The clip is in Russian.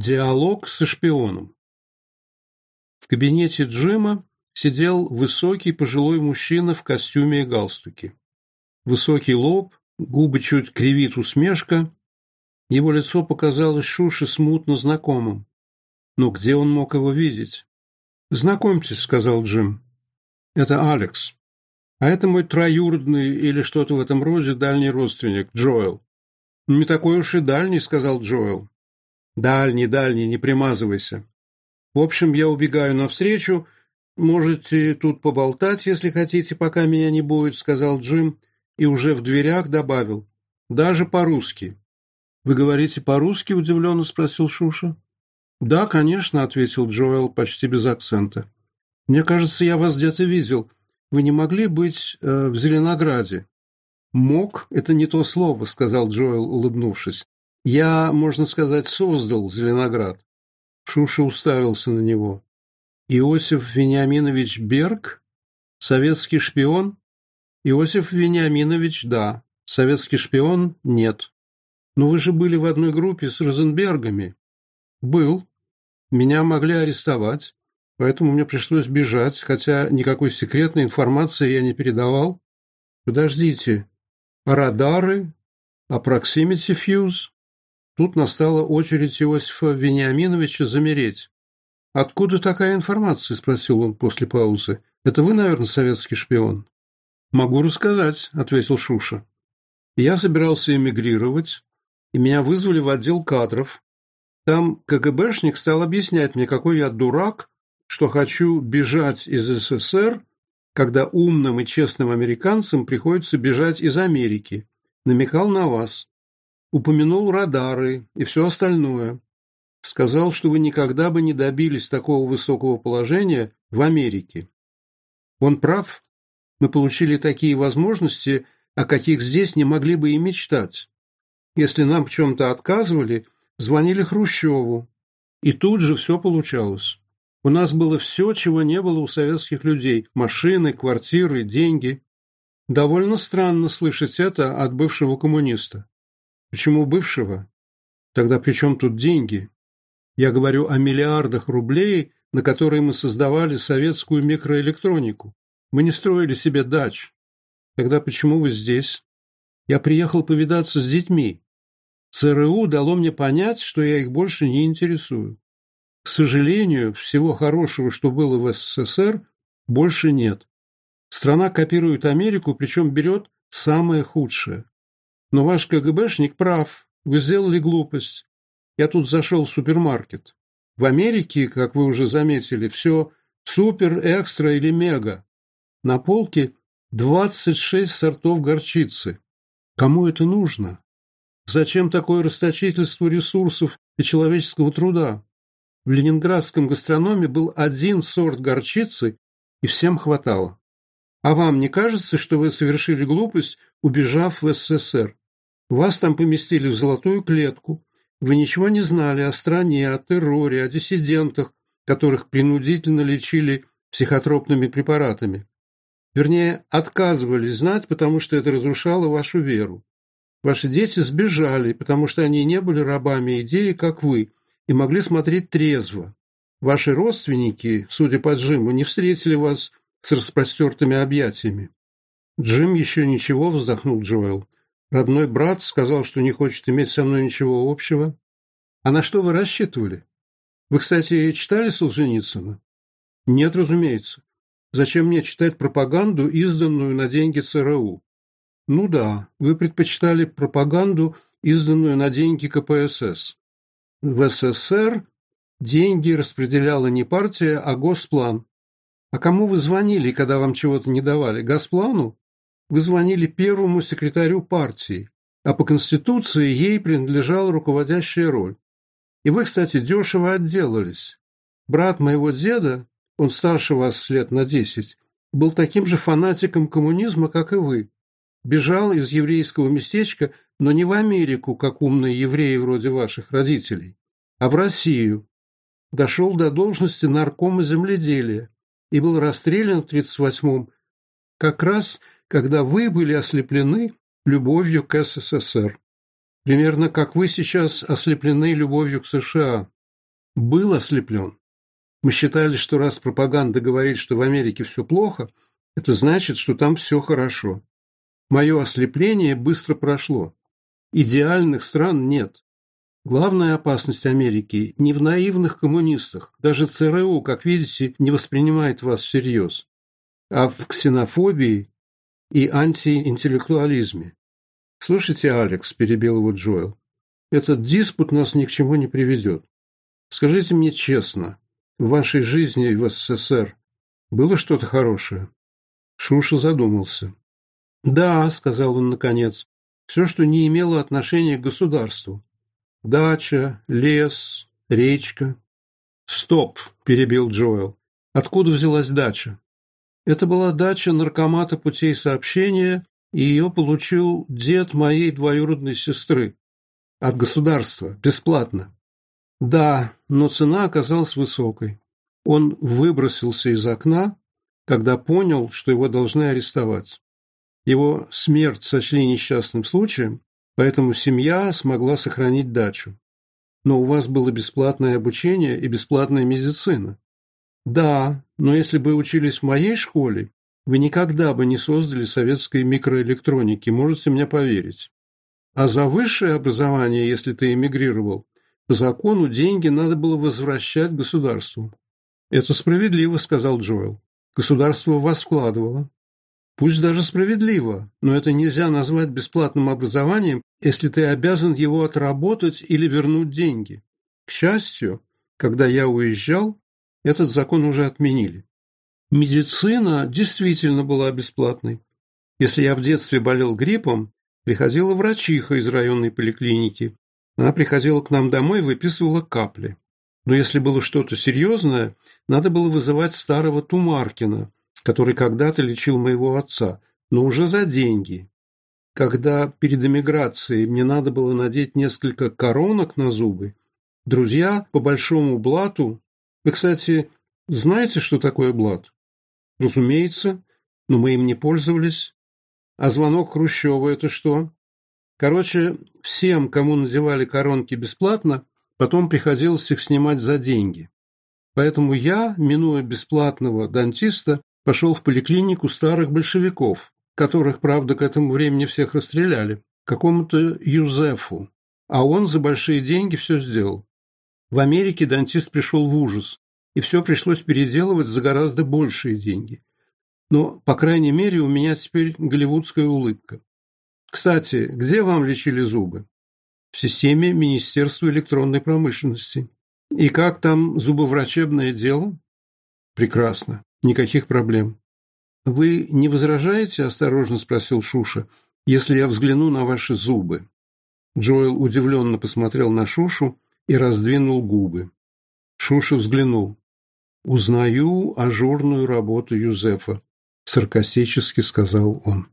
Диалог со шпионом. В кабинете Джима сидел высокий пожилой мужчина в костюме и галстуке. Высокий лоб, губы чуть кривит усмешка. Его лицо показалось Шуше смутно знакомым. Но где он мог его видеть? «Знакомьтесь», — сказал Джим. «Это Алекс. А это мой троюродный или что-то в этом роде дальний родственник, Джоэл». «Не такой уж и дальний», — сказал Джоэл. Дальний, дальний, не примазывайся. В общем, я убегаю навстречу. Можете тут поболтать, если хотите, пока меня не будет, сказал Джим и уже в дверях добавил. Даже по-русски. Вы говорите по-русски? удивленно спросил Шуша. Да, конечно, ответил Джоэл почти без акцента. Мне кажется, я вас где-то видел. Вы не могли быть э, в Зеленограде? Мог это не то слово, сказал Джоэл, улыбнувшись. Я, можно сказать, создал Зеленоград. Шуша уставился на него. Иосиф Вениаминович Берг? Советский шпион? Иосиф Вениаминович, да. Советский шпион? Нет. Но вы же были в одной группе с Розенбергами. Был. Меня могли арестовать, поэтому мне пришлось бежать, хотя никакой секретной информации я не передавал. Подождите. Радары? А proximity fuse. Тут настала очередь Иосифа Вениаминовича замереть. «Откуда такая информация?» – спросил он после паузы. «Это вы, наверное, советский шпион?» «Могу рассказать», – ответил Шуша. «Я собирался эмигрировать, и меня вызвали в отдел кадров. Там КГБшник стал объяснять мне, какой я дурак, что хочу бежать из СССР, когда умным и честным американцам приходится бежать из Америки. Намекал на вас упомянул радары и все остальное. Сказал, что вы никогда бы не добились такого высокого положения в Америке. Он прав. Мы получили такие возможности, о каких здесь не могли бы и мечтать. Если нам в чем-то отказывали, звонили Хрущеву. И тут же все получалось. У нас было все, чего не было у советских людей. Машины, квартиры, деньги. Довольно странно слышать это от бывшего коммуниста. Почему бывшего? Тогда при чем тут деньги? Я говорю о миллиардах рублей, на которые мы создавали советскую микроэлектронику. Мы не строили себе дач. Тогда почему вы здесь? Я приехал повидаться с детьми. ЦРУ дало мне понять, что я их больше не интересую. К сожалению, всего хорошего, что было в СССР, больше нет. Страна копирует Америку, причем берет самое худшее. Но ваш КГБшник прав. Вы сделали глупость. Я тут зашел в супермаркет. В Америке, как вы уже заметили, все супер, экстра или мега. На полке 26 сортов горчицы. Кому это нужно? Зачем такое расточительство ресурсов и человеческого труда? В ленинградском гастрономе был один сорт горчицы, и всем хватало. А вам не кажется, что вы совершили глупость, убежав в СССР? Вас там поместили в золотую клетку. Вы ничего не знали о стране, о терроре, о диссидентах, которых принудительно лечили психотропными препаратами. Вернее, отказывались знать, потому что это разрушало вашу веру. Ваши дети сбежали, потому что они не были рабами идеи, как вы, и могли смотреть трезво. Ваши родственники, судя по Джиму, не встретили вас с распростертыми объятиями. Джим еще ничего, вздохнул Джоэл. Родной брат сказал, что не хочет иметь со мной ничего общего. А на что вы рассчитывали? Вы, кстати, читали Солженицына? Нет, разумеется. Зачем мне читать пропаганду, изданную на деньги ЦРУ? Ну да, вы предпочитали пропаганду, изданную на деньги КПСС. В СССР деньги распределяла не партия, а Госплан. А кому вы звонили, когда вам чего-то не давали? Госплану? вы звонили первому секретарю партии, а по Конституции ей принадлежала руководящая роль. И вы, кстати, дешево отделались. Брат моего деда, он старше вас лет на десять, был таким же фанатиком коммунизма, как и вы. Бежал из еврейского местечка, но не в Америку, как умные евреи вроде ваших родителей, а в Россию. Дошел до должности наркома земледелия и был расстрелян в 38-м, как раз когда вы были ослеплены любовью к СССР, примерно как вы сейчас ослеплены любовью к США. Был ослеплен. Мы считали, что раз пропаганда говорит, что в Америке все плохо, это значит, что там все хорошо. Мое ослепление быстро прошло. Идеальных стран нет. Главная опасность Америки не в наивных коммунистах. Даже ЦРУ, как видите, не воспринимает вас всерьез. А в ксенофобии, и антиинтеллектуализме. «Слушайте, Алекс», – перебил его Джоэл, – «этот диспут нас ни к чему не приведет. Скажите мне честно, в вашей жизни в СССР было что-то хорошее?» Шуша задумался. «Да», – сказал он наконец, – «все, что не имело отношения к государству. Дача, лес, речка». «Стоп», – перебил Джоэл. «Откуда взялась дача?» Это была дача наркомата путей сообщения, и ее получил дед моей двоюродной сестры. От государства, бесплатно. Да, но цена оказалась высокой. Он выбросился из окна, когда понял, что его должны арестовать. Его смерть сочли несчастным случаем, поэтому семья смогла сохранить дачу. Но у вас было бесплатное обучение и бесплатная медицина. Да, но если бы учились в моей школе, вы никогда бы не создали советской микроэлектроники, можете мне поверить. А за высшее образование, если ты эмигрировал, по закону деньги надо было возвращать государству. Это справедливо, сказал Джоэл. Государство вас вкладывало. Пусть даже справедливо, но это нельзя назвать бесплатным образованием, если ты обязан его отработать или вернуть деньги. К счастью, когда я уезжал, этот закон уже отменили. Медицина действительно была бесплатной. Если я в детстве болел гриппом, приходила врачиха из районной поликлиники. Она приходила к нам домой и выписывала капли. Но если было что-то серьезное, надо было вызывать старого Тумаркина, который когда-то лечил моего отца, но уже за деньги. Когда перед эмиграцией мне надо было надеть несколько коронок на зубы, друзья по большому блату вы, кстати, знаете, что такое блат? Разумеется, но мы им не пользовались. А звонок Хрущева – это что? Короче, всем, кому надевали коронки бесплатно, потом приходилось их снимать за деньги. Поэтому я, минуя бесплатного дантиста, пошел в поликлинику старых большевиков, которых, правда, к этому времени всех расстреляли, какому-то Юзефу. А он за большие деньги все сделал. В Америке дантист пришел в ужас, и все пришлось переделывать за гораздо большие деньги. Но, по крайней мере, у меня теперь голливудская улыбка. Кстати, где вам лечили зубы? В системе Министерства электронной промышленности. И как там зубоврачебное дело? Прекрасно. Никаких проблем. Вы не возражаете, осторожно спросил Шуша, если я взгляну на ваши зубы? Джоэл удивленно посмотрел на Шушу, и раздвинул губы. Шуша взглянул. «Узнаю ажурную работу Юзефа», — саркастически сказал он.